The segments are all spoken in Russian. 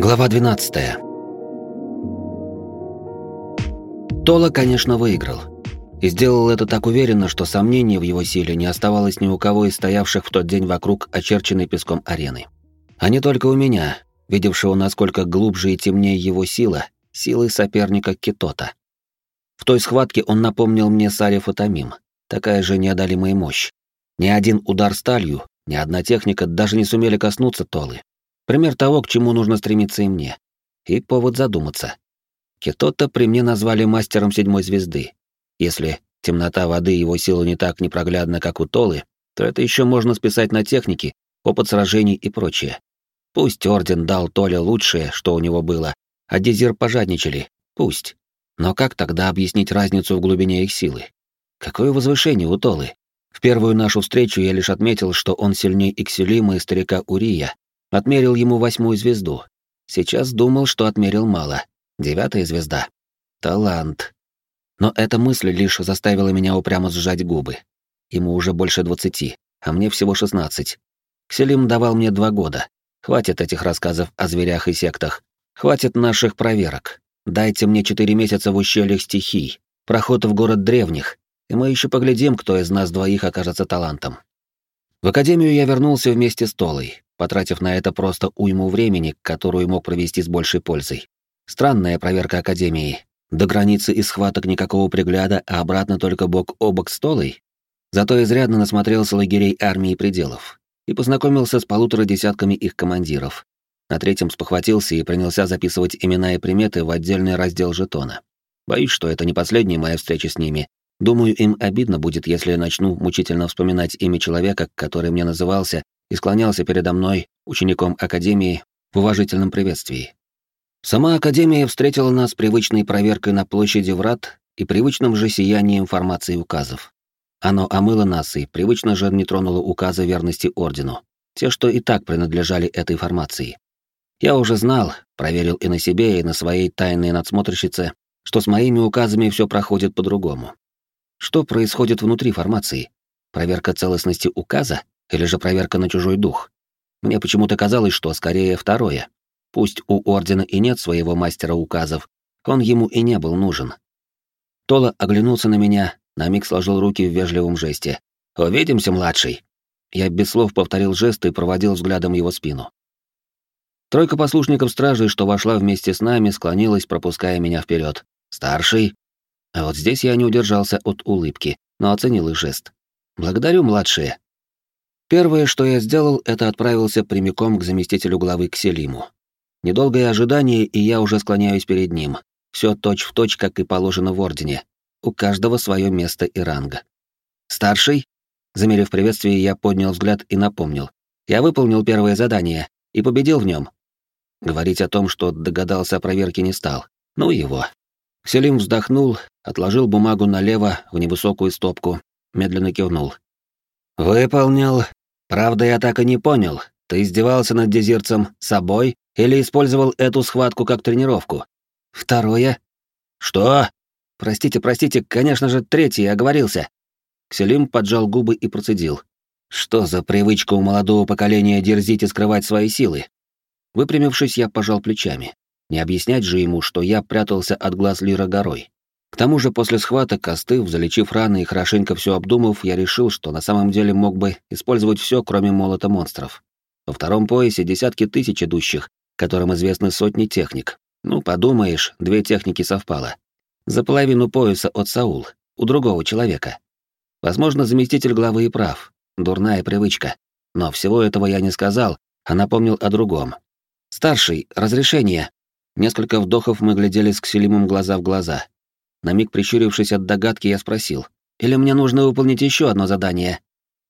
Глава 12. Тола, конечно, выиграл. И сделал это так уверенно, что сомнений в его силе не оставалось ни у кого из стоявших в тот день вокруг очерченной песком арены. А не только у меня, видевшего, насколько глубже и темнее его сила, силы соперника Китота. В той схватке он напомнил мне Сариф и Тамим, такая же неодолимая мощь. Ни один удар сталью, ни одна техника даже не сумели коснуться Толы. Пример того, к чему нужно стремиться и мне. И повод задуматься. Китота при мне назвали мастером седьмой звезды. Если темнота воды его сила не так непроглядна, как у Толы, то это еще можно списать на техники, опыт сражений и прочее. Пусть Орден дал Толе лучшее, что у него было, а Дезир пожадничали, пусть. Но как тогда объяснить разницу в глубине их силы? Какое возвышение у Толы? В первую нашу встречу я лишь отметил, что он сильнее Иксилима и старика Урия, отмерил ему восьмую звезду. Сейчас думал, что отмерил мало. Девятая звезда. Талант. Но эта мысль лишь заставила меня упрямо сжать губы. Ему уже больше двадцати, а мне всего шестнадцать. Кселим давал мне два года. Хватит этих рассказов о зверях и сектах. Хватит наших проверок. Дайте мне четыре месяца в ущельях стихий, проход в город древних, и мы еще поглядим, кто из нас двоих окажется талантом. В академию я вернулся вместе с Толой, потратив на это просто уйму времени, которую мог провести с большей пользой. Странная проверка академии. До границы и схваток никакого пригляда, а обратно только бок о бок с Толой. Зато изрядно насмотрелся лагерей армии пределов и познакомился с полутора десятками их командиров, на третьем спохватился и принялся записывать имена и приметы в отдельный раздел жетона. Боюсь, что это не последняя моя встреча с ними. Думаю, им обидно будет, если я начну мучительно вспоминать имя человека, который мне назывался и склонялся передо мной, учеником Академии, в уважительном приветствии. Сама Академия встретила нас привычной проверкой на площади врат и привычным же сиянием формации указов. Оно омыло нас и привычно же не тронуло указы верности Ордену, те, что и так принадлежали этой формации. Я уже знал, проверил и на себе, и на своей тайной надсмотрщице, что с моими указами все проходит по-другому. Что происходит внутри формации? Проверка целостности указа или же проверка на чужой дух? Мне почему-то казалось, что скорее второе. Пусть у Ордена и нет своего мастера указов, он ему и не был нужен. Тола оглянулся на меня, на миг сложил руки в вежливом жесте. «Увидимся, младший!» Я без слов повторил жест и проводил взглядом его спину. Тройка послушников стражи, что вошла вместе с нами, склонилась, пропуская меня вперед. Старший. А вот здесь я не удержался от улыбки, но оценил их жест. Благодарю, младшие. Первое, что я сделал, это отправился прямиком к заместителю главы Кселиму. Недолгое ожидание, и я уже склоняюсь перед ним. Все точь-в-точь, точь, как и положено в Ордене. У каждого свое место и ранг. Старший? Замерив приветствие, я поднял взгляд и напомнил. Я выполнил первое задание и победил в нем. Говорить о том, что догадался о проверке, не стал. Ну его. Селим вздохнул, отложил бумагу налево в невысокую стопку, медленно кивнул. «Выполнил. Правда, я так и не понял. Ты издевался над дезирцем собой или использовал эту схватку как тренировку?» «Второе». «Что?» «Простите, простите, конечно же, третий, оговорился». Кселим поджал губы и процедил. «Что за привычка у молодого поколения дерзить и скрывать свои силы? Выпрямившись, я пожал плечами. Не объяснять же ему, что я прятался от глаз Лира горой. К тому же после схваток, остыв, залечив раны и хорошенько все обдумав, я решил, что на самом деле мог бы использовать все, кроме молота монстров. Во втором поясе десятки тысяч идущих, которым известны сотни техник. Ну, подумаешь, две техники совпало. За половину пояса от Саул, у другого человека. Возможно, заместитель главы и прав. Дурная привычка. Но всего этого я не сказал, а напомнил о другом. «Старший, разрешение!» Несколько вдохов мы глядели с Кселимом глаза в глаза. На миг прищурившись от догадки, я спросил. «Или мне нужно выполнить еще одно задание?»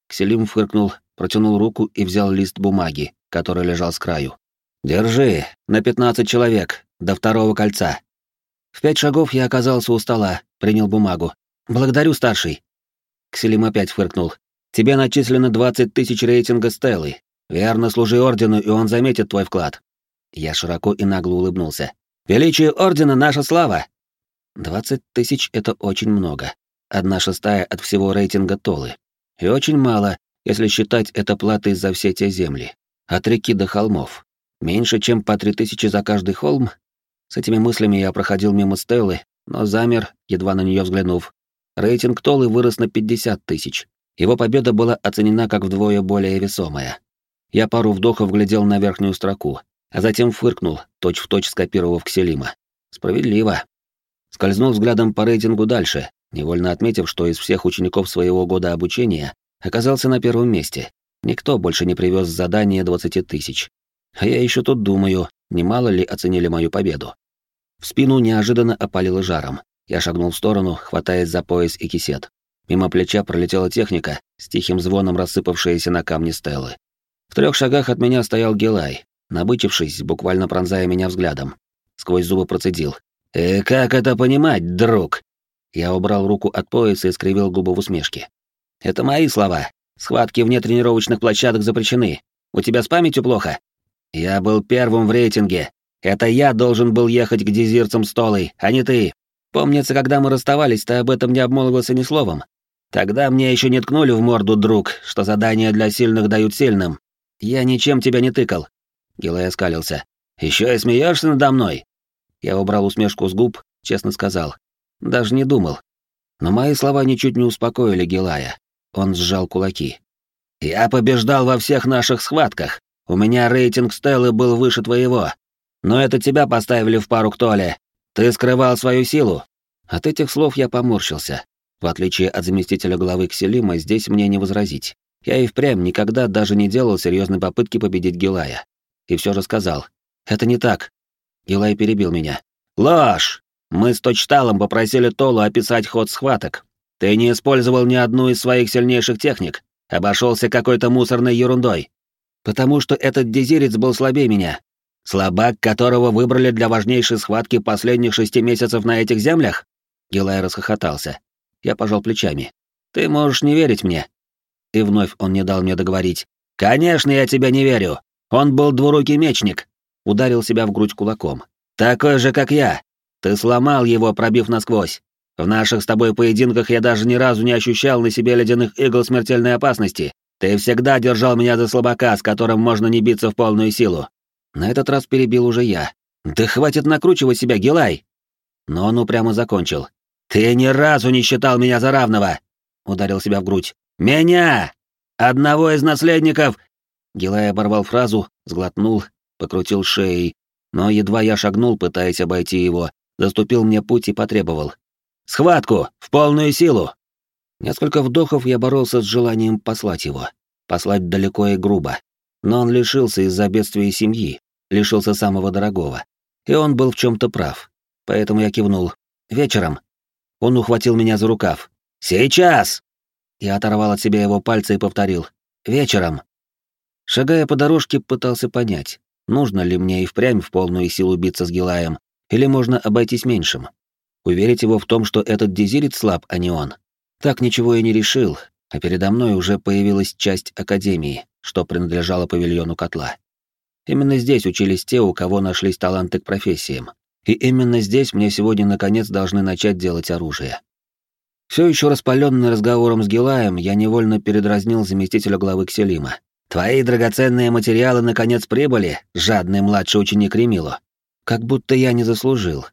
Кселим фыркнул, протянул руку и взял лист бумаги, который лежал с краю. «Держи, на пятнадцать человек, до второго кольца». В пять шагов я оказался у стола, принял бумагу. «Благодарю, старший». Кселим опять фыркнул. «Тебе начислено двадцать тысяч рейтинга Стеллы. Верно служи Ордену, и он заметит твой вклад. Я широко и нагло улыбнулся. «Величие Ордена — наша слава!» «Двадцать тысяч — это очень много. Одна шестая от всего рейтинга Толы. И очень мало, если считать это платой за все те земли. От реки до холмов. Меньше, чем по три тысячи за каждый холм? С этими мыслями я проходил мимо Стеллы, но замер, едва на нее взглянув. Рейтинг Толы вырос на 50 тысяч. Его победа была оценена как вдвое более весомая. Я пару вдохов глядел на верхнюю строку, а затем фыркнул, точь-в-точь точь скопировав Кселима. Справедливо. Скользнул взглядом по рейтингу дальше, невольно отметив, что из всех учеников своего года обучения оказался на первом месте. Никто больше не привез задание 20 тысяч. А я еще тут думаю, немало ли оценили мою победу. В спину неожиданно опалило жаром. Я шагнул в сторону, хватаясь за пояс и кисет. Мимо плеча пролетела техника, с тихим звоном рассыпавшаяся на камне стелы. В трех шагах от меня стоял Гелай, набычившись, буквально пронзая меня взглядом. Сквозь зубы процедил. «И как это понимать, друг?» Я убрал руку от пояса и скривил губы в усмешке. «Это мои слова. Схватки вне тренировочных площадок запрещены. У тебя с памятью плохо?» «Я был первым в рейтинге. Это я должен был ехать к дезирцам столой, а не ты. Помнится, когда мы расставались, ты об этом не обмолвился ни словом. Тогда мне еще не ткнули в морду, друг, что задания для сильных дают сильным. Я ничем тебя не тыкал. Гилай оскалился. Еще и смеешься надо мной? Я убрал усмешку с губ, честно сказал. Даже не думал. Но мои слова ничуть не успокоили Гилая. Он сжал кулаки. «Я побеждал во всех наших схватках. У меня рейтинг Стеллы был выше твоего. Но это тебя поставили в пару к Толе. Ты скрывал свою силу». От этих слов я поморщился. В отличие от заместителя главы Кселима, здесь мне не возразить. Я и впрямь никогда даже не делал серьезной попытки победить Гилая. И все же сказал. «Это не так». Гилай перебил меня. «Ложь! Мы с Точталом попросили Толу описать ход схваток. Ты не использовал ни одну из своих сильнейших техник. Обошелся какой-то мусорной ерундой. Потому что этот дезирец был слабее меня. Слабак, которого выбрали для важнейшей схватки последних шести месяцев на этих землях? Гилай расхохотался. Я пожал плечами. Ты можешь не верить мне. И вновь он не дал мне договорить. Конечно, я тебе не верю. Он был двурукий мечник. Ударил себя в грудь кулаком. Такой же, как я. Ты сломал его, пробив насквозь. В наших с тобой поединках я даже ни разу не ощущал на себе ледяных игл смертельной опасности. Ты всегда держал меня за слабака, с которым можно не биться в полную силу. На этот раз перебил уже я. Да хватит накручивать себя, Гилай. Но он упрямо закончил. Ты ни разу не считал меня за равного. Ударил себя в грудь. Меня! Одного из наследников! Гилай оборвал фразу, сглотнул, покрутил шеей, но едва я шагнул, пытаясь обойти его, заступил мне путь и потребовал. «Схватку! В полную силу!» Несколько вдохов я боролся с желанием послать его. Послать далеко и грубо. Но он лишился из-за бедствия семьи, лишился самого дорогого. И он был в чем-то прав. Поэтому я кивнул. «Вечером». Он ухватил меня за рукав. «Сейчас!» Я оторвал от себя его пальцы и повторил. «Вечером». Шагая по дорожке, пытался понять, нужно ли мне и впрямь в полную силу биться с Гилаем, или можно обойтись меньшим. Уверить его в том, что этот дезирит слаб, а не он. Так ничего и не решил, а передо мной уже появилась часть Академии, что принадлежало павильону котла. Именно здесь учились те, у кого нашлись таланты к профессиям. И именно здесь мне сегодня наконец должны начать делать оружие. Все еще распаленный разговором с Гилаем, я невольно передразнил заместителя главы Кселима. «Твои драгоценные материалы наконец прибыли, жадный младший ученик Ремило. Как будто я не заслужил.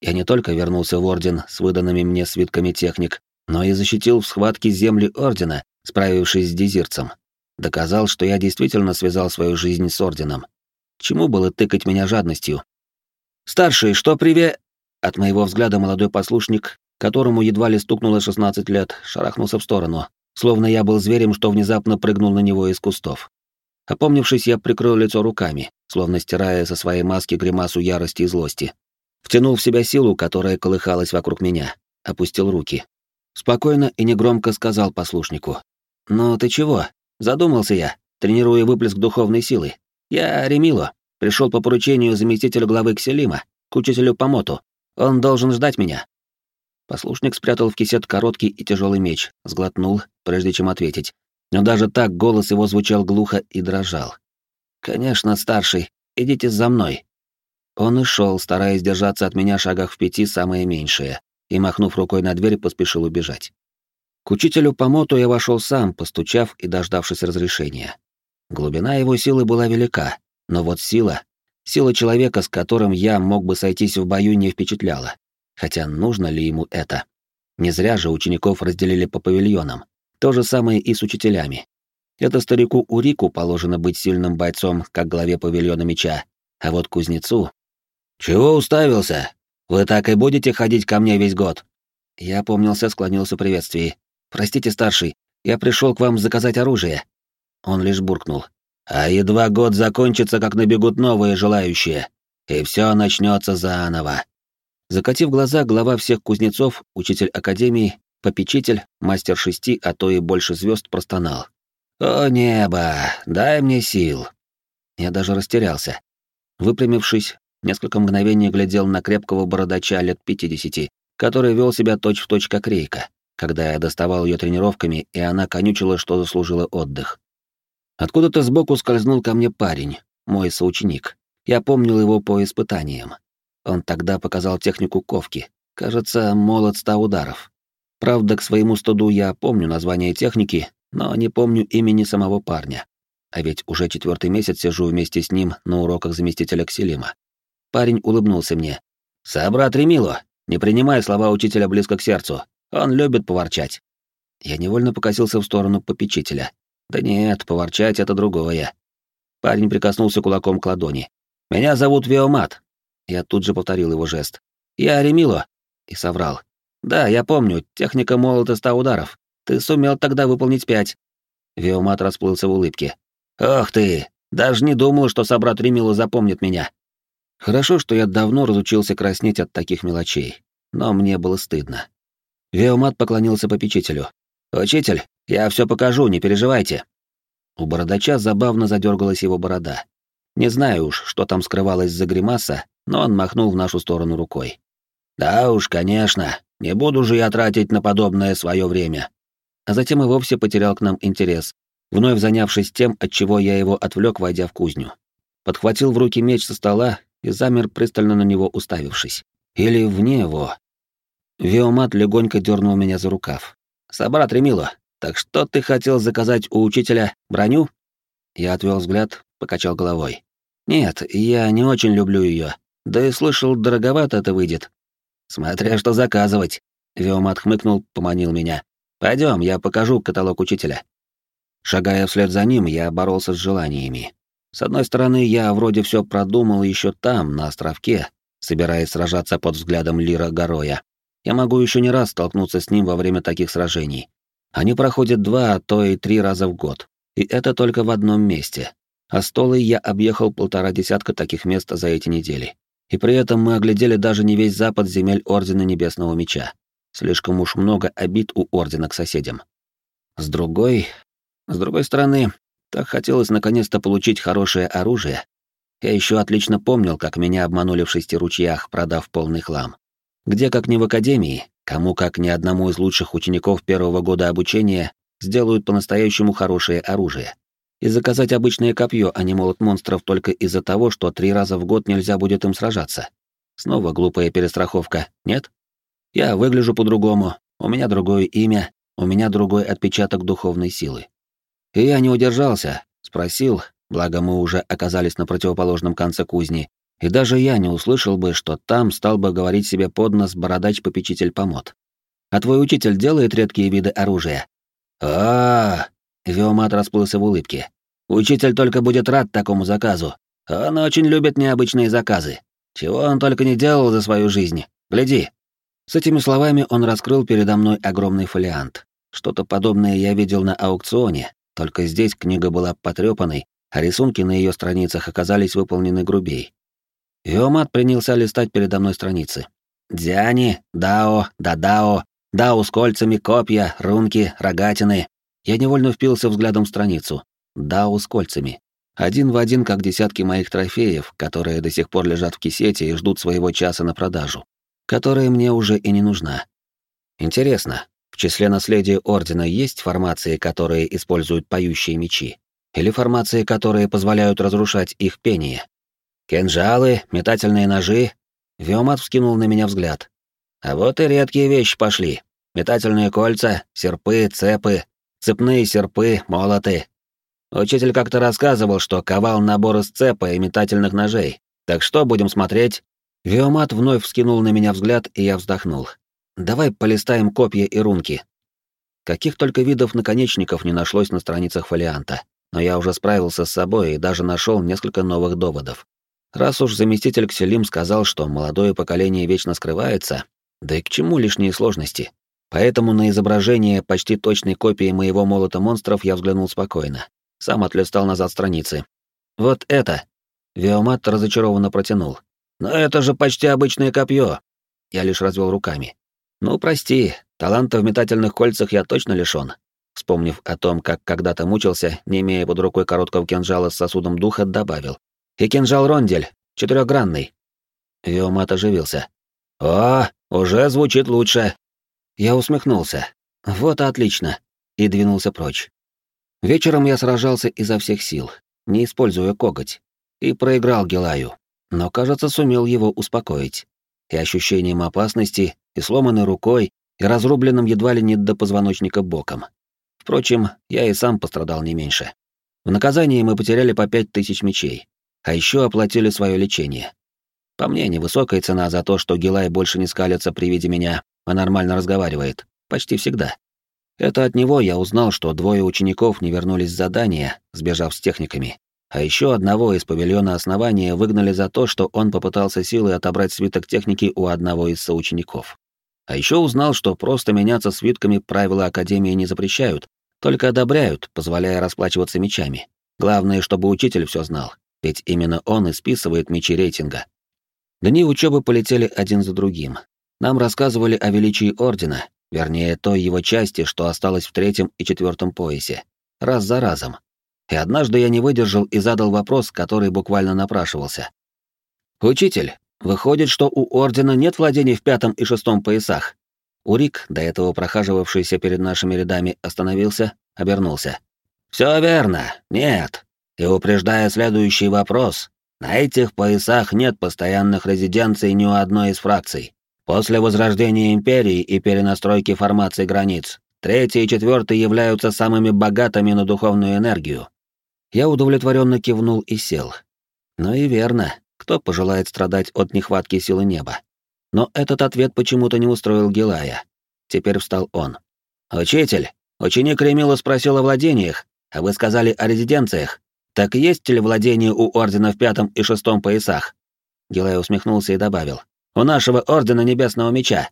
Я не только вернулся в Орден с выданными мне свитками техник, но и защитил в схватке земли Ордена, справившись с дезирцем. Доказал, что я действительно связал свою жизнь с Орденом. чему было тыкать меня жадностью? «Старший, что приве...» От моего взгляда молодой послушник, которому едва ли стукнуло 16 лет, шарахнулся в сторону, словно я был зверем, что внезапно прыгнул на него из кустов. Опомнившись, я прикрыл лицо руками, словно стирая со своей маски гримасу ярости и злости. Втянул в себя силу, которая колыхалась вокруг меня, опустил руки. Спокойно и негромко сказал послушнику. «Ну ты чего? Задумался я, тренируя выплеск духовной силы. Я Ремило, пришел по поручению заместителя главы Кселима, к учителю Помоту. Он должен ждать меня». Послушник спрятал в кисет короткий и тяжелый меч, сглотнул, прежде чем ответить. Но даже так голос его звучал глухо и дрожал. «Конечно, старший, идите за мной». Он и шел, стараясь держаться от меня шагах в пяти самое меньшее, и, махнув рукой на дверь, поспешил убежать. К учителю по моту я вошел сам, постучав и дождавшись разрешения. Глубина его силы была велика, но вот сила, Сила человека, с которым я мог бы сойтись в бою, не впечатляла. Хотя нужно ли ему это? Не зря же учеников разделили по павильонам. То же самое и с учителями. Это старику Урику положено быть сильным бойцом, как главе павильона меча, а вот кузнецу... «Чего уставился? Вы так и будете ходить ко мне весь год?» Я помнился, склонился в приветствии. «Простите, старший, я пришел к вам заказать оружие». Он лишь буркнул. «А едва год закончится, как набегут новые желающие, и все начнется заново». Закатив глаза, глава всех кузнецов, учитель академии, попечитель, мастер шести, а то и больше звезд простонал. «О небо, дай мне сил!» Я даже растерялся. Выпрямившись, несколько мгновений глядел на крепкого бородача лет пятидесяти, который вел себя точь-в-точь точь как Рейка, когда я доставал ее тренировками, и она конючила, что заслужила отдых. Откуда-то сбоку скользнул ко мне парень, мой соученик. Я помнил его по испытаниям. Он тогда показал технику ковки. Кажется, молот ста ударов. Правда, к своему студу я помню название техники, но не помню имени самого парня. А ведь уже четвертый месяц сижу вместе с ним на уроках заместителя Кселима. Парень улыбнулся мне. «Собрат Ремило, не принимай слова учителя близко к сердцу. Он любит поворчать». Я невольно покосился в сторону попечителя. Да нет, поворчать — это другое. Парень прикоснулся кулаком к ладони. «Меня зовут Виомат. Я тут же повторил его жест. «Я Ремило!» И соврал. «Да, я помню, техника молота ста ударов. Ты сумел тогда выполнить пять». Виомат расплылся в улыбке. «Ох ты! Даже не думал, что собрат Ремило запомнит меня». Хорошо, что я давно разучился краснеть от таких мелочей, но мне было стыдно. Виомат поклонился попечителю. «Учитель, я все покажу, не переживайте». У бородача забавно задергалась его борода. Не знаю уж, что там скрывалось за гримаса, но он махнул в нашу сторону рукой. «Да уж, конечно, не буду же я тратить на подобное свое время». А затем и вовсе потерял к нам интерес, вновь занявшись тем, от чего я его отвлек, войдя в кузню. Подхватил в руки меч со стола и замер, пристально на него уставившись. Или вне его. Виомат легонько дернул меня за рукав. «Собрат Ремило, так что ты хотел заказать у учителя броню?» Я отвел взгляд, покачал головой. «Нет, я не очень люблю ее. Да и слышал, дороговато это выйдет. Смотря что заказывать. Виомат хмыкнул, поманил меня. Пойдем, я покажу каталог учителя. Шагая вслед за ним, я боролся с желаниями. С одной стороны, я вроде все продумал еще там, на островке, собираясь сражаться под взглядом Лира Гороя. Я могу еще не раз столкнуться с ним во время таких сражений. Они проходят два, а то и три раза в год. И это только в одном месте. А столой я объехал полтора десятка таких мест за эти недели. И при этом мы оглядели даже не весь запад земель Ордена Небесного Меча. Слишком уж много обид у Ордена к соседям. С другой... С другой стороны, так хотелось наконец-то получить хорошее оружие. Я еще отлично помнил, как меня обманули в шести ручьях, продав полный хлам. Где, как не в Академии, кому, как ни одному из лучших учеников первого года обучения, сделают по-настоящему хорошее оружие и заказать обычное копье, а не молот монстров только из-за того, что три раза в год нельзя будет им сражаться. Снова глупая перестраховка, нет? Я выгляжу по-другому, у меня другое имя, у меня другой отпечаток духовной силы. И я не удержался, спросил, благо мы уже оказались на противоположном конце кузни, и даже я не услышал бы, что там стал бы говорить себе под нос бородач-попечитель помот. А твой учитель делает редкие виды оружия? а, -а, Виомат расплылся в улыбке. «Учитель только будет рад такому заказу. Он очень любит необычные заказы. Чего он только не делал за свою жизнь. Гляди». С этими словами он раскрыл передо мной огромный фолиант. Что-то подобное я видел на аукционе, только здесь книга была потрепанной, а рисунки на ее страницах оказались выполнены грубей. Виомат принялся листать передо мной страницы. Дзяни, Дао, Дадао, Дао с кольцами, копья, рунки, рогатины, я невольно впился взглядом в страницу. Дау с кольцами. Один в один, как десятки моих трофеев, которые до сих пор лежат в кисете и ждут своего часа на продажу. Которая мне уже и не нужна. Интересно, в числе наследия Ордена есть формации, которые используют поющие мечи? Или формации, которые позволяют разрушать их пение? Кинжалы, метательные ножи? Виомат вскинул на меня взгляд. А вот и редкие вещи пошли. Метательные кольца, серпы, цепы, цепные серпы, молоты. Учитель как-то рассказывал, что ковал набор из цепа и метательных ножей, Так что будем смотреть? Виомат вновь вскинул на меня взгляд, и я вздохнул. Давай полистаем копья и рунки. Каких только видов наконечников не нашлось на страницах фолианта, но я уже справился с собой и даже нашел несколько новых доводов. Раз уж заместитель Кселим сказал, что молодое поколение вечно скрывается, да и к чему лишние сложности? Поэтому на изображение почти точной копии моего молота монстров я взглянул спокойно. Сам отлистал назад страницы. Вот это. Виомат разочарованно протянул. Но это же почти обычное копье. Я лишь развел руками. Ну, прости, таланта в метательных кольцах я точно лишён. Вспомнив о том, как когда-то мучился, не имея под рукой короткого кинжала с сосудом духа, добавил. И кинжал Рондель, четырехгранный. Виомат оживился. «О, уже звучит лучше!» Я усмехнулся. «Вот отлично!» И двинулся прочь. Вечером я сражался изо всех сил, не используя коготь, и проиграл Гелаю, но, кажется, сумел его успокоить. И ощущением опасности, и сломанной рукой, и разрубленным едва ли не до позвоночника боком. Впрочем, я и сам пострадал не меньше. В наказании мы потеряли по пять тысяч мечей, а еще оплатили свое лечение. По мне, невысокая цена за то, что Гилай больше не скалится при виде меня, а нормально разговаривает. Почти всегда. Это от него я узнал, что двое учеников не вернулись с задания, сбежав с техниками. А еще одного из павильона основания выгнали за то, что он попытался силой отобрать свиток техники у одного из соучеников. А еще узнал, что просто меняться свитками правила Академии не запрещают, только одобряют, позволяя расплачиваться мечами. Главное, чтобы учитель все знал, ведь именно он и списывает мечи рейтинга. Дни учебы полетели один за другим. Нам рассказывали о величии Ордена, вернее, той его части, что осталось в третьем и четвертом поясе, раз за разом. И однажды я не выдержал и задал вопрос, который буквально напрашивался. «Учитель, выходит, что у Ордена нет владений в пятом и шестом поясах?» Урик, до этого прохаживавшийся перед нашими рядами, остановился, обернулся. «Все верно, нет. И упреждая следующий вопрос, на этих поясах нет постоянных резиденций ни у одной из фракций. После возрождения империи и перенастройки формации границ, третий и четвертый являются самыми богатыми на духовную энергию. Я удовлетворенно кивнул и сел. Ну и верно, кто пожелает страдать от нехватки силы неба? Но этот ответ почему-то не устроил Гилая. Теперь встал он. «Учитель, ученик Ремила спросил о владениях, а вы сказали о резиденциях. Так есть ли владение у Ордена в пятом и шестом поясах? Гилай усмехнулся и добавил. У нашего Ордена Небесного Меча.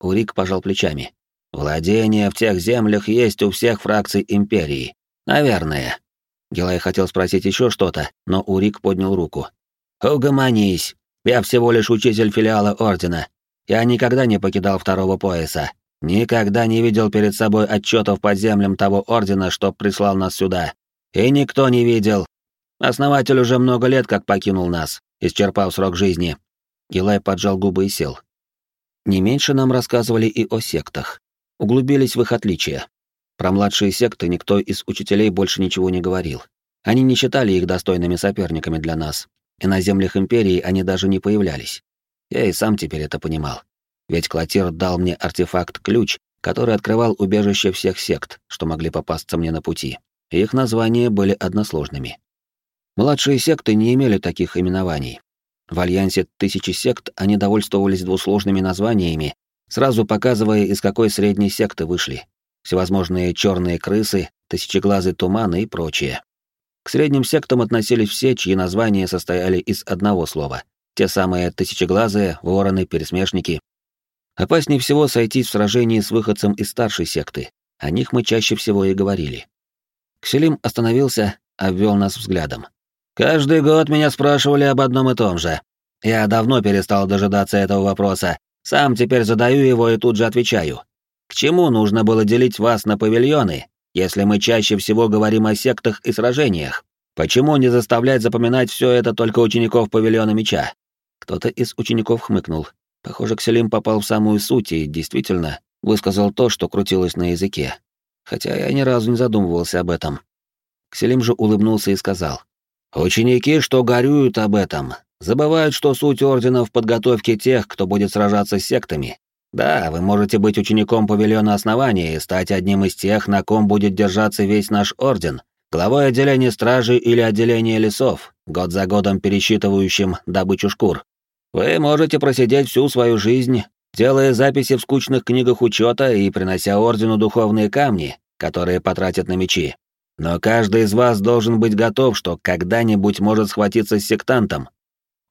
Урик пожал плечами. Владение в тех землях есть у всех фракций Империи. Наверное. Гилай хотел спросить еще что-то, но Урик поднял руку. «Угомонись. Я всего лишь учитель филиала Ордена. Я никогда не покидал второго пояса. Никогда не видел перед собой отчетов по землям того Ордена, что прислал нас сюда. И никто не видел. Основатель уже много лет как покинул нас, исчерпав срок жизни. Гилай поджал губы и сел. Не меньше нам рассказывали и о сектах. Углубились в их отличия. Про младшие секты никто из учителей больше ничего не говорил. Они не считали их достойными соперниками для нас, и на землях Империи они даже не появлялись. Я и сам теперь это понимал. Ведь Клотир дал мне артефакт-ключ, который открывал убежище всех сект, что могли попасться мне на пути. Их названия были односложными. Младшие секты не имели таких именований. В альянсе тысячи сект они довольствовались двусложными названиями, сразу показывая, из какой средней секты вышли. Всевозможные черные крысы, тысячеглазый туман и прочее. К средним сектам относились все, чьи названия состояли из одного слова. Те самые тысячеглазые, вороны, пересмешники. Опаснее всего сойтись в сражении с выходцем из старшей секты. О них мы чаще всего и говорили. Кселим остановился, обвел нас взглядом. «Каждый год меня спрашивали об одном и том же. Я давно перестал дожидаться этого вопроса. Сам теперь задаю его и тут же отвечаю. К чему нужно было делить вас на павильоны, если мы чаще всего говорим о сектах и сражениях? Почему не заставлять запоминать все это только учеников павильона меча?» Кто-то из учеников хмыкнул. Похоже, Кселим попал в самую суть и действительно высказал то, что крутилось на языке хотя я ни разу не задумывался об этом. Кселим же улыбнулся и сказал. «Ученики, что горюют об этом, забывают, что суть ордена в подготовке тех, кто будет сражаться с сектами. Да, вы можете быть учеником павильона основания и стать одним из тех, на ком будет держаться весь наш орден, главой отделения стражи или отделения лесов, год за годом пересчитывающим добычу шкур. Вы можете просидеть всю свою жизнь, делая записи в скучных книгах учета и принося ордену духовные камни, которые потратят на мечи. Но каждый из вас должен быть готов, что когда-нибудь может схватиться с сектантом.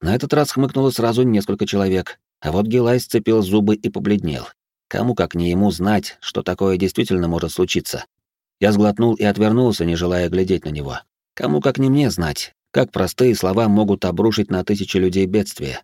На этот раз хмыкнуло сразу несколько человек, а вот Гилай сцепил зубы и побледнел. Кому как не ему знать, что такое действительно может случиться. Я сглотнул и отвернулся, не желая глядеть на него. Кому как не мне знать, как простые слова могут обрушить на тысячи людей бедствие.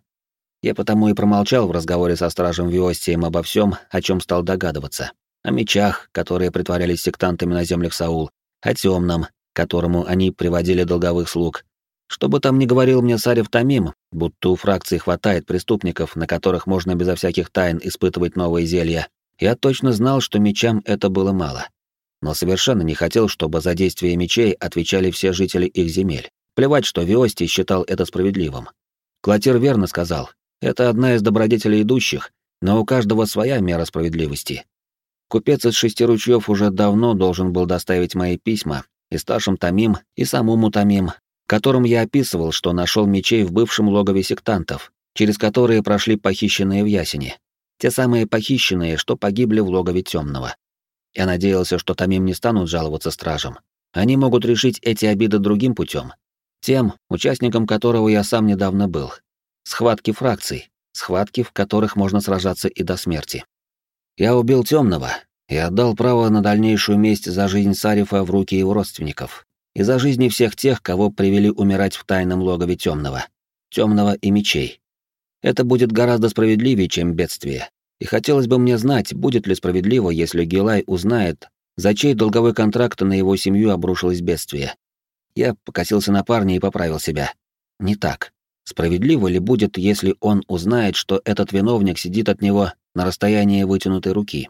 Я потому и промолчал в разговоре со стражем Виостием обо всем, о чем стал догадываться. О мечах, которые притворялись сектантами на землях Саул, о темном, которому они приводили долговых слуг. Что бы там ни говорил мне Сарев Тамим, будто у фракции хватает преступников, на которых можно безо всяких тайн испытывать новые зелья, я точно знал, что мечам это было мало. Но совершенно не хотел, чтобы за действия мечей отвечали все жители их земель. Плевать, что Виости считал это справедливым. Клотир верно сказал, это одна из добродетелей идущих, но у каждого своя мера справедливости. Купец из шести ручьев уже давно должен был доставить мои письма, и старшим Тамим, и самому Тамим, которым я описывал, что нашел мечей в бывшем логове сектантов, через которые прошли похищенные в Ясене. Те самые похищенные, что погибли в логове Темного. Я надеялся, что Тамим не станут жаловаться стражам. Они могут решить эти обиды другим путем. Тем, участником которого я сам недавно был. Схватки фракций, схватки, в которых можно сражаться и до смерти. Я убил Темного и отдал право на дальнейшую месть за жизнь Сарифа в руки его родственников и за жизни всех тех, кого привели умирать в тайном логове темного, темного и мечей. Это будет гораздо справедливее, чем бедствие. И хотелось бы мне знать, будет ли справедливо, если Гилай узнает, за чей долговой контракт на его семью обрушилось бедствие. Я покосился на парня и поправил себя. Не так. Справедливо ли будет, если он узнает, что этот виновник сидит от него на расстоянии вытянутой руки?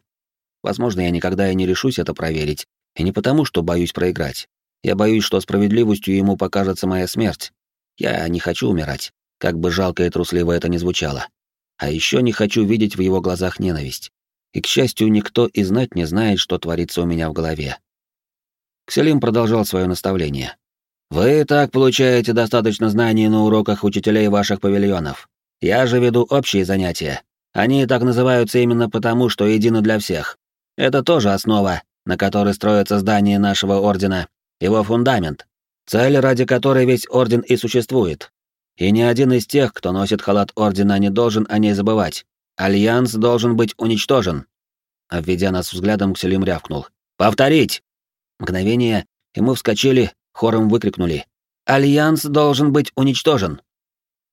Возможно, я никогда и не решусь это проверить, и не потому, что боюсь проиграть, я боюсь, что справедливостью ему покажется моя смерть. Я не хочу умирать, как бы жалко и трусливо это ни звучало. А еще не хочу видеть в его глазах ненависть. И, к счастью, никто и знать не знает, что творится у меня в голове. Кселим продолжал свое наставление. «Вы и так получаете достаточно знаний на уроках учителей ваших павильонов. Я же веду общие занятия. Они так называются именно потому, что едины для всех. Это тоже основа, на которой строится здание нашего ордена его фундамент, цель, ради которой весь Орден и существует. И ни один из тех, кто носит халат Ордена, не должен о ней забывать. Альянс должен быть уничтожен. Обведя нас взглядом, Кселим рявкнул. «Повторить!» Мгновение, и мы вскочили, хором выкрикнули. «Альянс должен быть уничтожен!»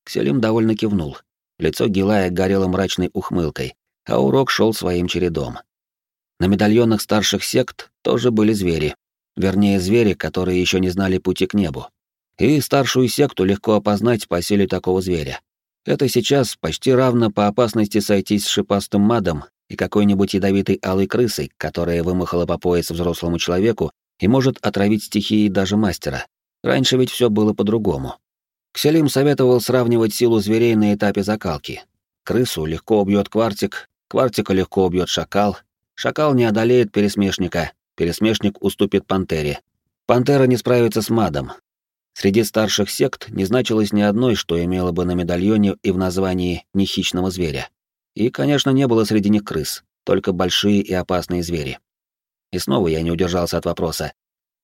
Кселим довольно кивнул. Лицо Гилая горело мрачной ухмылкой, а урок шел своим чередом. На медальонах старших сект тоже были звери, Вернее, звери, которые еще не знали пути к небу. И старшую секту легко опознать по силе такого зверя. Это сейчас почти равно по опасности сойтись с шипастым мадом и какой-нибудь ядовитой алой крысой, которая вымахала по пояс взрослому человеку и может отравить стихии даже мастера. Раньше ведь все было по-другому. Кселим советовал сравнивать силу зверей на этапе закалки. Крысу легко убьет квартик, квартика легко убьет шакал, шакал не одолеет пересмешника, пересмешник уступит пантере. Пантера не справится с мадом. Среди старших сект не значилось ни одной, что имело бы на медальоне и в названии нехищного зверя. И, конечно, не было среди них крыс, только большие и опасные звери. И снова я не удержался от вопроса.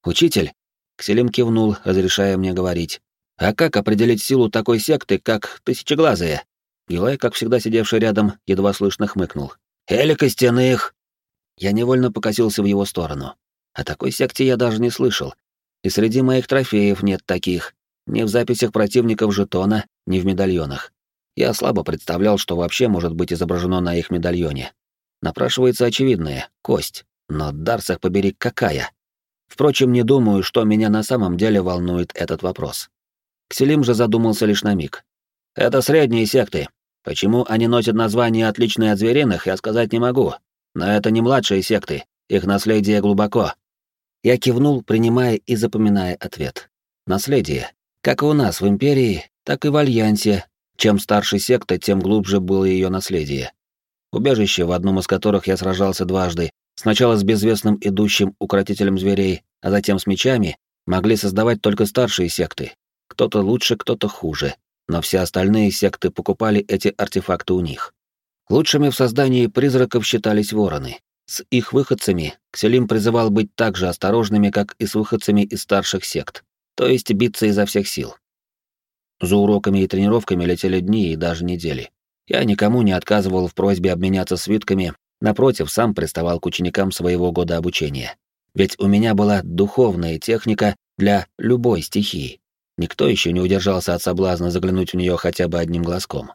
«Учитель?» Кселим кивнул, разрешая мне говорить. «А как определить силу такой секты, как Тысячеглазые?» Гилай, как всегда сидевший рядом, едва слышно хмыкнул. «Или костяных!» Я невольно покосился в его сторону. О такой секте я даже не слышал. И среди моих трофеев нет таких. Ни в записях противников жетона, ни в медальонах. Я слабо представлял, что вообще может быть изображено на их медальоне. Напрашивается очевидное — кость. Но, Дарсах побери, какая? Впрочем, не думаю, что меня на самом деле волнует этот вопрос. Кселим же задумался лишь на миг. Это средние секты. Почему они носят название, отличное от звериных, я сказать не могу. Но это не младшие секты, их наследие глубоко. Я кивнул, принимая и запоминая ответ. Наследие. Как и у нас в Империи, так и в Альянсе. Чем старше секта, тем глубже было ее наследие. Убежище, в одном из которых я сражался дважды, сначала с безвестным идущим укротителем зверей, а затем с мечами, могли создавать только старшие секты. Кто-то лучше, кто-то хуже, но все остальные секты покупали эти артефакты у них. Лучшими в создании призраков считались вороны. С их выходцами Кселим призывал быть так же осторожными, как и с выходцами из старших сект, то есть биться изо всех сил. За уроками и тренировками летели дни и даже недели. Я никому не отказывал в просьбе обменяться свитками, напротив, сам приставал к ученикам своего года обучения. Ведь у меня была духовная техника для любой стихии. Никто еще не удержался от соблазна заглянуть в нее хотя бы одним глазком.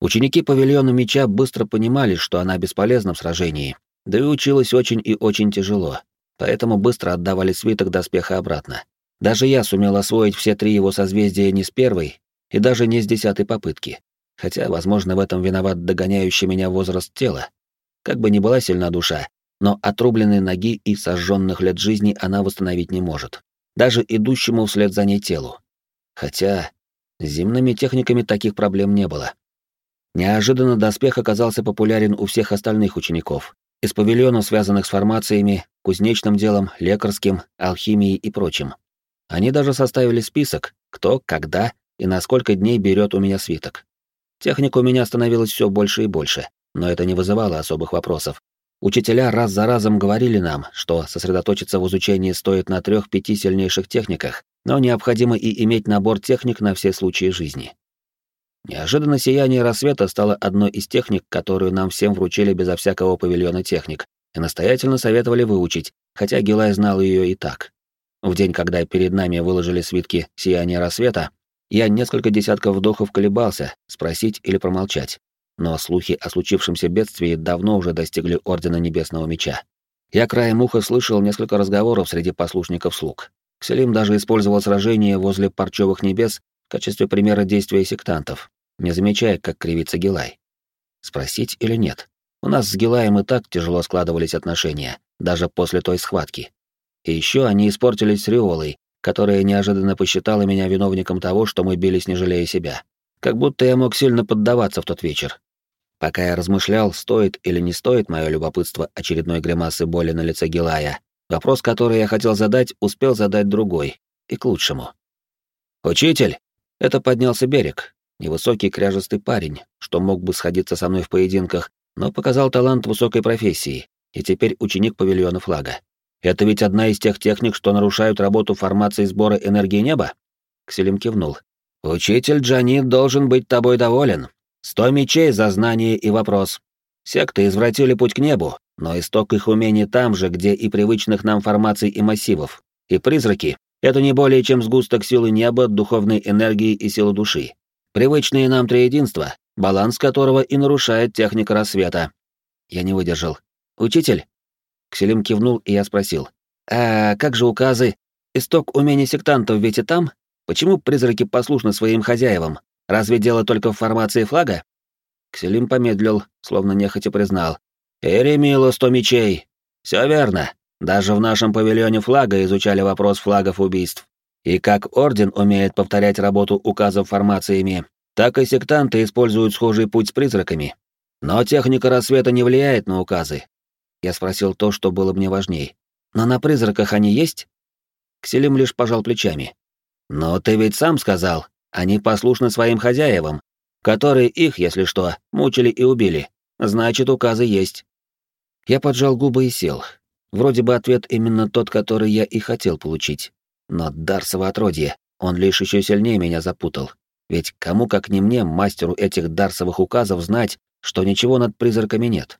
Ученики павильона меча быстро понимали, что она бесполезна в сражении, да и училась очень и очень тяжело, поэтому быстро отдавали свиток доспеха обратно. Даже я сумел освоить все три его созвездия не с первой и даже не с десятой попытки. Хотя, возможно, в этом виноват догоняющий меня возраст тела. Как бы ни была сильна душа, но отрубленной ноги и сожженных лет жизни она восстановить не может. Даже идущему вслед за ней телу. Хотя земными техниками таких проблем не было. Неожиданно доспех оказался популярен у всех остальных учеников. Из павильонов, связанных с формациями, кузнечным делом, лекарским, алхимией и прочим. Они даже составили список, кто, когда и на сколько дней берет у меня свиток. Техник у меня становилось все больше и больше, но это не вызывало особых вопросов. Учителя раз за разом говорили нам, что сосредоточиться в изучении стоит на трех-пяти сильнейших техниках, но необходимо и иметь набор техник на все случаи жизни. Неожиданно сияние рассвета стало одной из техник, которую нам всем вручили безо всякого павильона техник, и настоятельно советовали выучить, хотя Гилай знал ее и так. В день, когда перед нами выложили свитки сияния рассвета, я несколько десятков вдохов колебался, спросить или промолчать. Но слухи о случившемся бедствии давно уже достигли Ордена Небесного Меча. Я краем уха слышал несколько разговоров среди послушников слуг. Селим даже использовал сражение возле Парчевых Небес в качестве примера действия сектантов, не замечая, как кривится Гилай. Спросить или нет? У нас с Гилаем и так тяжело складывались отношения, даже после той схватки. И еще они испортились с Риолой, которая неожиданно посчитала меня виновником того, что мы бились не жалея себя. Как будто я мог сильно поддаваться в тот вечер. Пока я размышлял, стоит или не стоит мое любопытство очередной гримасы боли на лице Гилая, вопрос, который я хотел задать, успел задать другой, и к лучшему. «Учитель!» Это поднялся берег, невысокий кряжестый парень, что мог бы сходиться со мной в поединках, но показал талант высокой профессии, и теперь ученик павильона флага. Это ведь одна из тех техник, что нарушают работу формации сбора энергии неба? Кселим кивнул. Учитель Джанит должен быть тобой доволен. Сто мечей за знание и вопрос. Секты извратили путь к небу, но исток их умений там же, где и привычных нам формаций и массивов. И призраки — это не более чем сгусток силы неба, духовной энергии и силы души. Привычные нам триединства, баланс которого и нарушает техника рассвета. Я не выдержал. «Учитель, Кселим кивнул, и я спросил. «А как же указы? Исток умений сектантов ведь и там? Почему призраки послушны своим хозяевам? Разве дело только в формации флага?» Кселим помедлил, словно нехотя признал. «Эремило сто мечей. Все верно. Даже в нашем павильоне флага изучали вопрос флагов убийств. И как Орден умеет повторять работу указов формациями, так и сектанты используют схожий путь с призраками. Но техника рассвета не влияет на указы, я спросил то, что было мне важней. «Но на призраках они есть?» Кселим лишь пожал плечами. «Но ты ведь сам сказал, они послушны своим хозяевам, которые их, если что, мучили и убили. Значит, указы есть». Я поджал губы и сел. Вроде бы ответ именно тот, который я и хотел получить. Но Дарсово отродье, он лишь еще сильнее меня запутал. Ведь кому как не мне, мастеру этих Дарсовых указов, знать, что ничего над призраками нет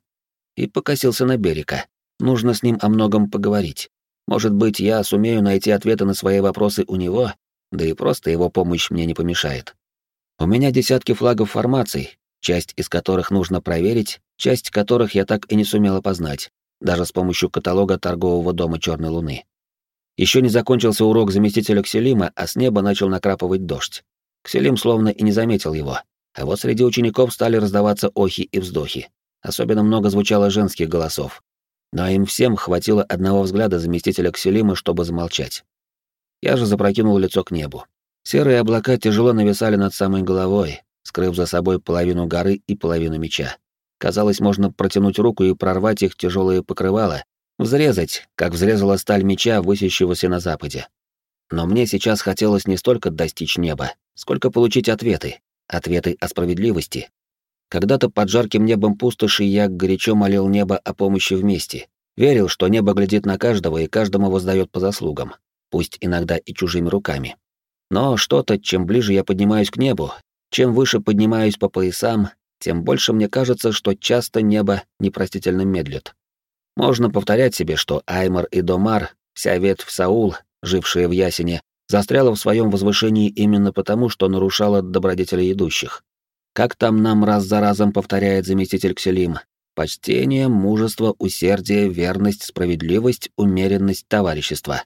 и покосился на берега. Нужно с ним о многом поговорить. Может быть, я сумею найти ответы на свои вопросы у него, да и просто его помощь мне не помешает. У меня десятки флагов формаций, часть из которых нужно проверить, часть которых я так и не сумел опознать, даже с помощью каталога торгового дома Черной Луны. Еще не закончился урок заместителя Кселима, а с неба начал накрапывать дождь. Кселим словно и не заметил его, а вот среди учеников стали раздаваться охи и вздохи. Особенно много звучало женских голосов. Но им всем хватило одного взгляда заместителя Кселима, чтобы замолчать. Я же запрокинул лицо к небу. Серые облака тяжело нависали над самой головой, скрыв за собой половину горы и половину меча. Казалось, можно протянуть руку и прорвать их тяжелые покрывала, взрезать, как взрезала сталь меча, высящегося на западе. Но мне сейчас хотелось не столько достичь неба, сколько получить ответы. Ответы о справедливости. Когда-то под жарким небом пустоши я горячо молил небо о помощи вместе. Верил, что небо глядит на каждого и каждому воздает по заслугам, пусть иногда и чужими руками. Но что-то, чем ближе я поднимаюсь к небу, чем выше поднимаюсь по поясам, тем больше мне кажется, что часто небо непростительно медлит. Можно повторять себе, что Аймар и Домар, вся ветвь Саул, жившая в Ясине, застряла в своем возвышении именно потому, что нарушала добродетели идущих. Как там нам раз за разом повторяет заместитель Кселим, почтение, мужество, усердие, верность, справедливость, умеренность, товарищество.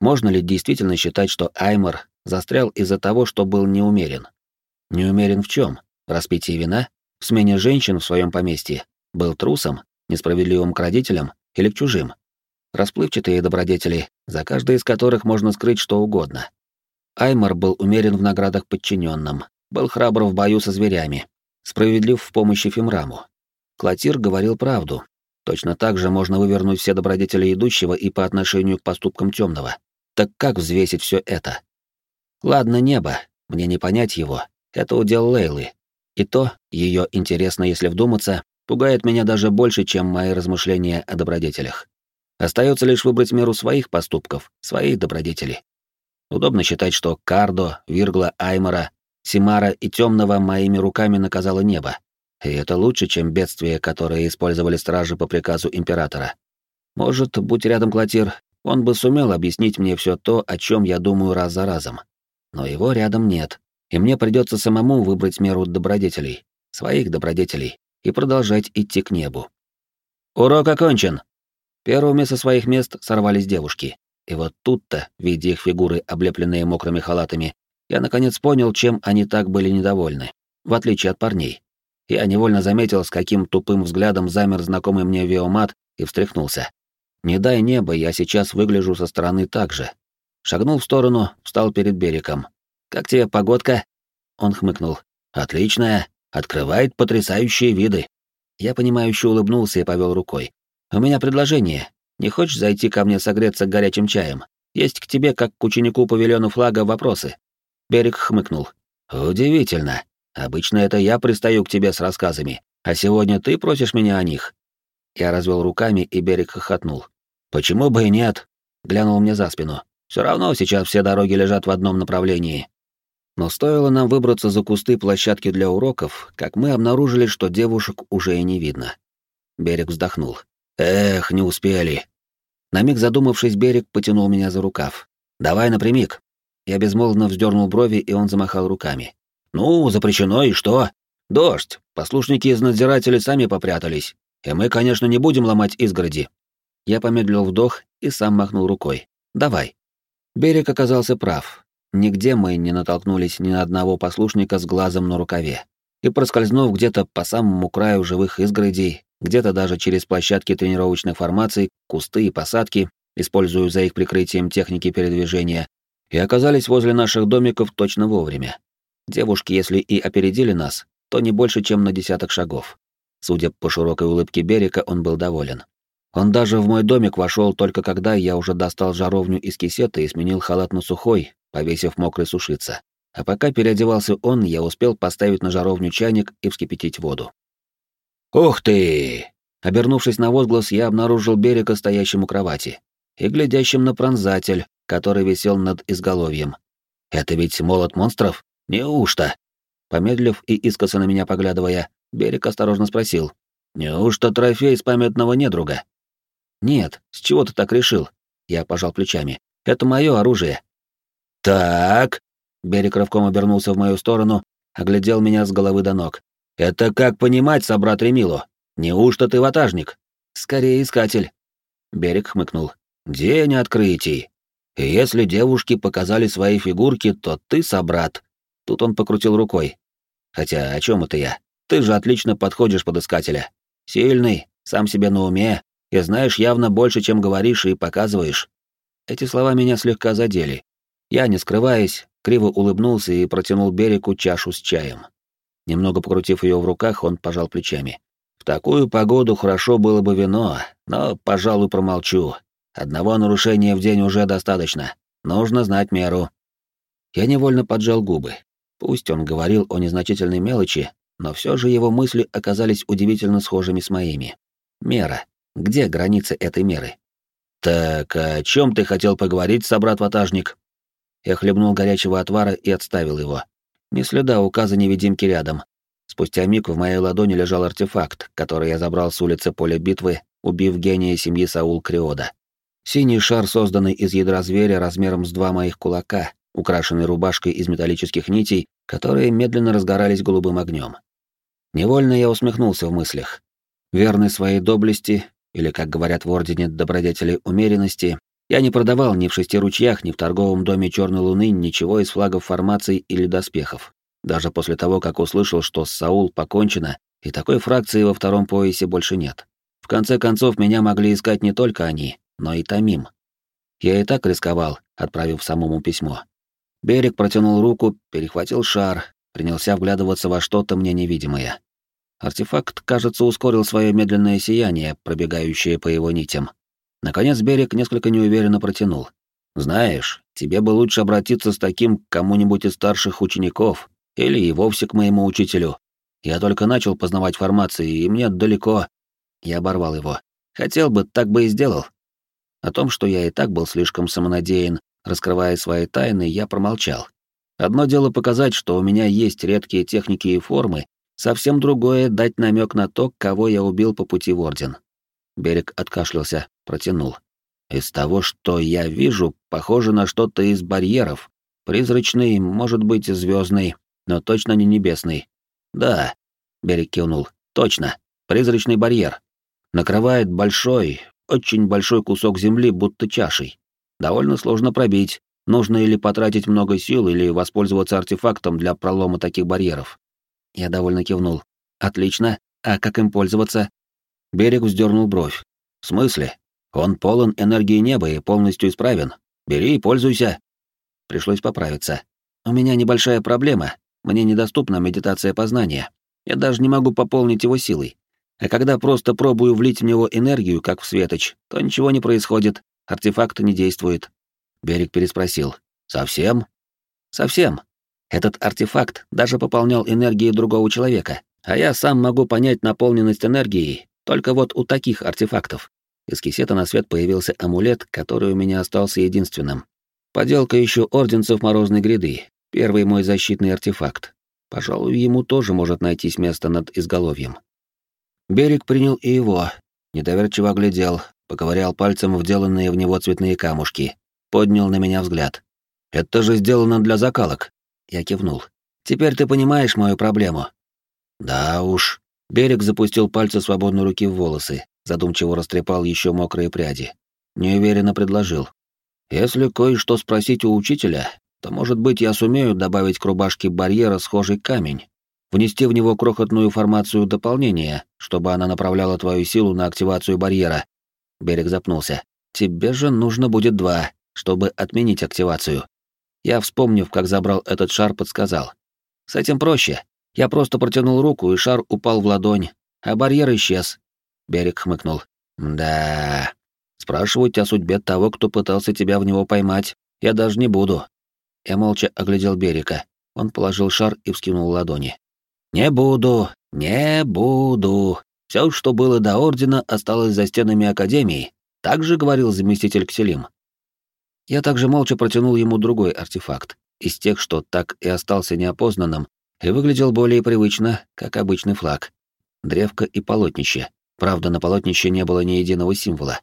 Можно ли действительно считать, что Аймар застрял из-за того, что был неумерен? Неумерен в чем? В распитии вина? В смене женщин в своем поместье? Был трусом? Несправедливым к родителям? Или к чужим? Расплывчатые добродетели, за каждой из которых можно скрыть что угодно. Аймар был умерен в наградах подчиненным, был храбр в бою со зверями, справедлив в помощи Фимраму. Клотир говорил правду. Точно так же можно вывернуть все добродетели идущего и по отношению к поступкам темного. Так как взвесить все это? Ладно, небо, мне не понять его. Это удел Лейлы. И то, ее интересно, если вдуматься, пугает меня даже больше, чем мои размышления о добродетелях. Остается лишь выбрать меру своих поступков, своих добродетелей. Удобно считать, что Кардо, Виргла, Аймара, Симара и Темного моими руками наказало небо. И это лучше, чем бедствие, которое использовали стражи по приказу императора. Может, будь рядом Клотир, он бы сумел объяснить мне все то, о чем я думаю раз за разом. Но его рядом нет, и мне придется самому выбрать меру добродетелей, своих добродетелей, и продолжать идти к небу. «Урок окончен!» Первыми со своих мест сорвались девушки. И вот тут-то, видя их фигуры, облепленные мокрыми халатами, я наконец понял, чем они так были недовольны, в отличие от парней. Я невольно заметил, с каким тупым взглядом замер знакомый мне Виомат и встряхнулся. Не дай небо, я сейчас выгляжу со стороны так же. Шагнул в сторону, встал перед берегом. «Как тебе погодка?» Он хмыкнул. «Отличная. Открывает потрясающие виды». Я понимающе улыбнулся и повел рукой. «У меня предложение. Не хочешь зайти ко мне согреться горячим чаем? Есть к тебе, как к ученику павильона флага, вопросы». Берег хмыкнул. «Удивительно. Обычно это я пристаю к тебе с рассказами, а сегодня ты просишь меня о них». Я развел руками, и берег хохотнул. «Почему бы и нет?» Глянул мне за спину. Все равно сейчас все дороги лежат в одном направлении. Но стоило нам выбраться за кусты площадки для уроков, как мы обнаружили, что девушек уже и не видно. Берег вздохнул. Эх, не успели. На миг задумавшись, берег потянул меня за рукав. Давай напрямик. Я безмолвно вздернул брови, и он замахал руками. Ну, запрещено, и что? Дождь. Послушники из надзирателей сами попрятались. И мы, конечно, не будем ломать изгороди. Я помедлил вдох и сам махнул рукой. Давай. Берег оказался прав. Нигде мы не натолкнулись ни на одного послушника с глазом на рукаве. И проскользнув где-то по самому краю живых изгородей, где-то даже через площадки тренировочных формаций, кусты и посадки, используя за их прикрытием техники передвижения, и оказались возле наших домиков точно вовремя. Девушки, если и опередили нас, то не больше, чем на десяток шагов. Судя по широкой улыбке берега, он был доволен. Он даже в мой домик вошел только когда я уже достал жаровню из кисета и сменил халат на сухой, повесив мокрый сушиться. А пока переодевался он, я успел поставить на жаровню чайник и вскипятить воду. «Ух ты!» Обернувшись на возглас, я обнаружил берега стоящим у кровати и глядящим на пронзатель, который висел над изголовьем. «Это ведь молот монстров? Неужто?» Помедлив и искоса на меня поглядывая, берег осторожно спросил. «Неужто трофей с памятного недруга?» «Нет, с чего ты так решил?» Я пожал плечами. «Это мое оружие». «Так...» Берег рывком обернулся в мою сторону, оглядел меня с головы до ног. «Это как понимать, собрат Ремило? Неужто ты ватажник?» «Скорее искатель». Берег хмыкнул. «День открытий. И если девушки показали свои фигурки, то ты собрат». Тут он покрутил рукой. «Хотя о чем это я? Ты же отлично подходишь под искателя. Сильный, сам себе на уме, и знаешь явно больше, чем говоришь и показываешь». Эти слова меня слегка задели. Я, не скрываясь, криво улыбнулся и протянул берегу чашу с чаем. Немного покрутив ее в руках, он пожал плечами. В такую погоду хорошо было бы вино, но, пожалуй, промолчу. Одного нарушения в день уже достаточно. Нужно знать меру. Я невольно поджал губы. Пусть он говорил о незначительной мелочи, но все же его мысли оказались удивительно схожими с моими. Мера. Где границы этой меры? «Так, о чем ты хотел поговорить, собрат-ватажник?» Я хлебнул горячего отвара и отставил его. Ни следа указа невидимки рядом. Спустя миг в моей ладони лежал артефакт, который я забрал с улицы поля битвы, убив гения семьи Саул Криода. Синий шар, созданный из ядра зверя размером с два моих кулака, украшенный рубашкой из металлических нитей, которые медленно разгорались голубым огнем. Невольно я усмехнулся в мыслях. Верный своей доблести, или, как говорят в Ордене добродетели умеренности, я не продавал ни в шести ручьях, ни в торговом доме Черной Луны ничего из флагов формаций или доспехов. Даже после того, как услышал, что с Саул покончено, и такой фракции во втором поясе больше нет. В конце концов, меня могли искать не только они, но и Тамим. Я и так рисковал, отправив самому письмо. Берег протянул руку, перехватил шар, принялся вглядываться во что-то мне невидимое. Артефакт, кажется, ускорил свое медленное сияние, пробегающее по его нитям. Наконец берег несколько неуверенно протянул. «Знаешь, тебе бы лучше обратиться с таким к кому-нибудь из старших учеников, или и вовсе к моему учителю. Я только начал познавать формации, и мне далеко...» Я оборвал его. «Хотел бы, так бы и сделал». О том, что я и так был слишком самонадеян, раскрывая свои тайны, я промолчал. Одно дело показать, что у меня есть редкие техники и формы, Совсем другое — дать намек на то, кого я убил по пути в Орден. Берег откашлялся, протянул. Из того, что я вижу, похоже на что-то из барьеров. Призрачный, может быть, звездный, но точно не небесный. Да, Берег кивнул. Точно, призрачный барьер. Накрывает большой, очень большой кусок земли, будто чашей. Довольно сложно пробить. Нужно или потратить много сил, или воспользоваться артефактом для пролома таких барьеров. Я довольно кивнул. Отлично. А как им пользоваться? Берег вздернул бровь. В смысле? Он полон энергии неба и полностью исправен. Бери и пользуйся. Пришлось поправиться. У меня небольшая проблема. Мне недоступна медитация познания. Я даже не могу пополнить его силой. А когда просто пробую влить в него энергию, как в светоч, то ничего не происходит, артефакт не действует. Берег переспросил. Совсем? Совсем. Этот артефакт даже пополнял энергией другого человека, а я сам могу понять наполненность энергией только вот у таких артефактов. Из кисета на свет появился амулет, который у меня остался единственным. Поделка еще орденцев Морозной Гряды, первый мой защитный артефакт. Пожалуй, ему тоже может найтись место над изголовьем. Берег принял и его, недоверчиво оглядел, поковырял пальцем вделанные в него цветные камушки, поднял на меня взгляд. «Это же сделано для закалок. Я кивнул. «Теперь ты понимаешь мою проблему». «Да уж». Берег запустил пальцы свободной руки в волосы, задумчиво растрепал еще мокрые пряди. Неуверенно предложил. «Если кое-что спросить у учителя, то, может быть, я сумею добавить к рубашке барьера схожий камень, внести в него крохотную формацию дополнения, чтобы она направляла твою силу на активацию барьера». Берег запнулся. «Тебе же нужно будет два, чтобы отменить активацию. Я, вспомнив, как забрал этот шар, подсказал. С этим проще. Я просто протянул руку, и шар упал в ладонь, а барьер исчез. Берег хмыкнул. Да. Спрашивать о судьбе того, кто пытался тебя в него поймать, я даже не буду. Я молча оглядел берега. Он положил шар и вскинул ладони. Не буду, не буду. Все, что было до ордена, осталось за стенами академии. Так же говорил заместитель Кселим. Я также молча протянул ему другой артефакт, из тех, что так и остался неопознанным, и выглядел более привычно, как обычный флаг. Древко и полотнище. Правда, на полотнище не было ни единого символа.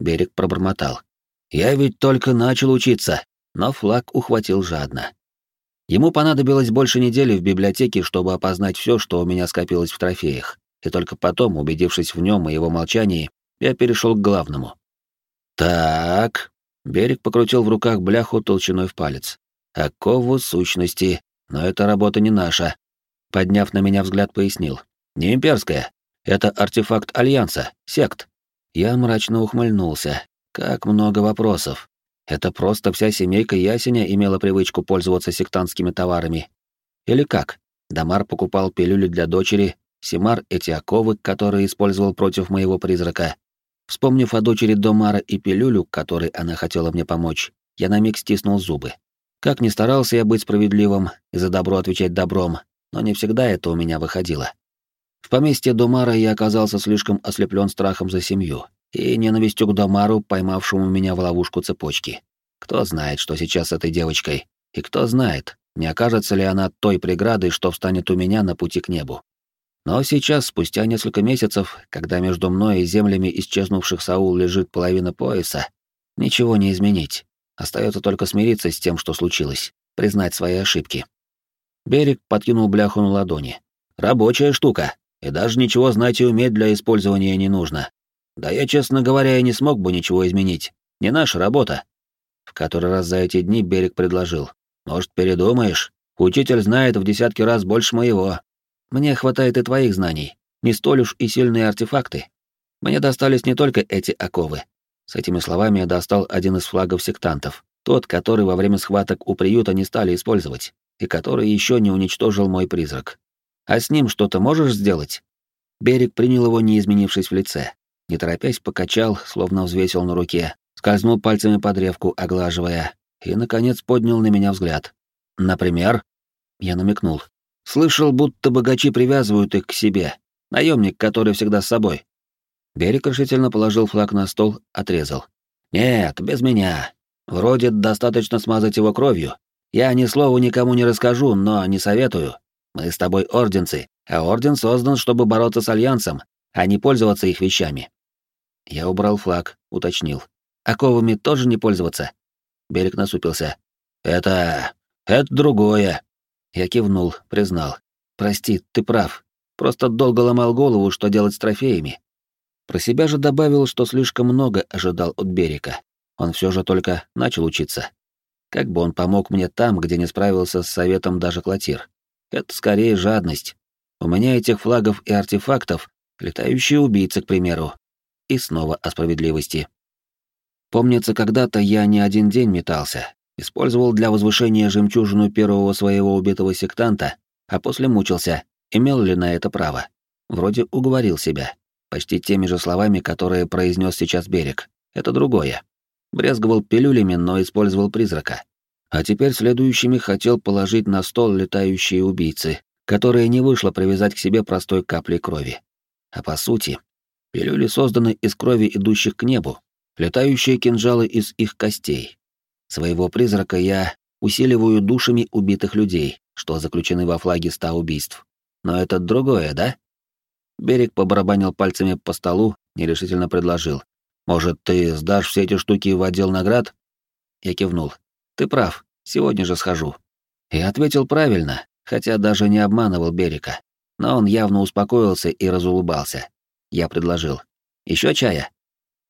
Берег пробормотал. «Я ведь только начал учиться», но флаг ухватил жадно. Ему понадобилось больше недели в библиотеке, чтобы опознать все, что у меня скопилось в трофеях, и только потом, убедившись в нем и его молчании, я перешел к главному. «Так», Берег покрутил в руках бляху толщиной в палец. Окову сущности, но эта работа не наша. Подняв на меня взгляд, пояснил. Не имперская. Это артефакт Альянса, сект. Я мрачно ухмыльнулся. Как много вопросов. Это просто вся семейка Ясеня имела привычку пользоваться сектантскими товарами. Или как? Дамар покупал пилюли для дочери, Симар — эти оковы, которые использовал против моего призрака. Вспомнив о дочери Домара и пилюлю, которой она хотела мне помочь, Я на миг стиснул зубы. Как ни старался я быть справедливым и за добро отвечать добром, но не всегда это у меня выходило. В поместье Думара я оказался слишком ослеплен страхом за семью и ненавистью к Домару, поймавшему меня в ловушку цепочки. Кто знает, что сейчас с этой девочкой, и кто знает, не окажется ли она той преградой, что встанет у меня на пути к небу. Но сейчас, спустя несколько месяцев, когда между мной и землями исчезнувших Саул лежит половина пояса, ничего не изменить. Остается только смириться с тем, что случилось, признать свои ошибки. Берег подкинул бляху на ладони. Рабочая штука, и даже ничего знать и уметь для использования не нужно. Да я, честно говоря, и не смог бы ничего изменить. Не наша работа. В который раз за эти дни Берег предложил. Может, передумаешь? Учитель знает в десятки раз больше моего. Мне хватает и твоих знаний. Не столь уж и сильные артефакты. Мне достались не только эти оковы. С этими словами я достал один из флагов сектантов, тот, который во время схваток у приюта не стали использовать, и который еще не уничтожил мой призрак. А с ним что-то можешь сделать? Берег принял его, не изменившись в лице. Не торопясь, покачал, словно взвесил на руке, скользнул пальцами по древку, оглаживая, и, наконец, поднял на меня взгляд. «Например?» Я намекнул. «Слышал, будто богачи привязывают их к себе. Наемник, который всегда с собой». Берег решительно положил флаг на стол, отрезал. «Нет, без меня. Вроде достаточно смазать его кровью. Я ни слова никому не расскажу, но не советую. Мы с тобой орденцы, а орден создан, чтобы бороться с Альянсом, а не пользоваться их вещами». Я убрал флаг, уточнил. «Оковами тоже не пользоваться?» Берег насупился. «Это... это другое». Я кивнул, признал. «Прости, ты прав. Просто долго ломал голову, что делать с трофеями». Про себя же добавил, что слишком много ожидал от Берега. Он все же только начал учиться. Как бы он помог мне там, где не справился с советом даже Клотир. Это скорее жадность. У меня этих флагов и артефактов, летающие убийцы, к примеру. И снова о справедливости. Помнится, когда-то я не один день метался, использовал для возвышения жемчужину первого своего убитого сектанта, а после мучился, имел ли на это право. Вроде уговорил себя, почти теми же словами, которые произнес сейчас берег. Это другое. Брезговал пилюлями, но использовал призрака. А теперь следующими хотел положить на стол летающие убийцы, которые не вышло привязать к себе простой каплей крови. А по сути, пилюли созданы из крови, идущих к небу, летающие кинжалы из их костей. Своего призрака я усиливаю душами убитых людей, что заключены во флаге ста убийств. Но это другое, да? Берег побарабанил пальцами по столу, нерешительно предложил. «Может, ты сдашь все эти штуки в отдел наград?» Я кивнул. «Ты прав, сегодня же схожу». И ответил правильно, хотя даже не обманывал Берега. Но он явно успокоился и разулыбался. Я предложил. Еще чая?»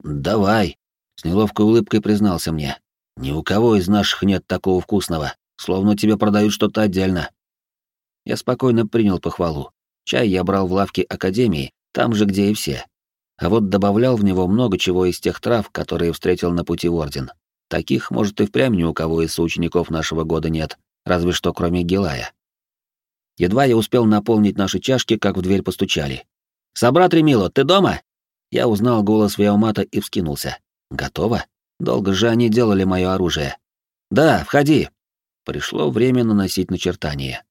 «Давай», — с неловкой улыбкой признался мне. «Ни у кого из наших нет такого вкусного, словно тебе продают что-то отдельно». Я спокойно принял похвалу. Чай я брал в лавке Академии, там же, где и все. А вот добавлял в него много чего из тех трав, которые встретил на пути в Орден. Таких, может, и впрямь ни у кого из соучеников нашего года нет, разве что кроме Гилая. Едва я успел наполнить наши чашки, как в дверь постучали. «Собрат Ремило, ты дома?» Я узнал голос Виаумата и вскинулся. «Готово? Долго же они делали мое оружие». «Да, входи». Пришло время наносить начертание.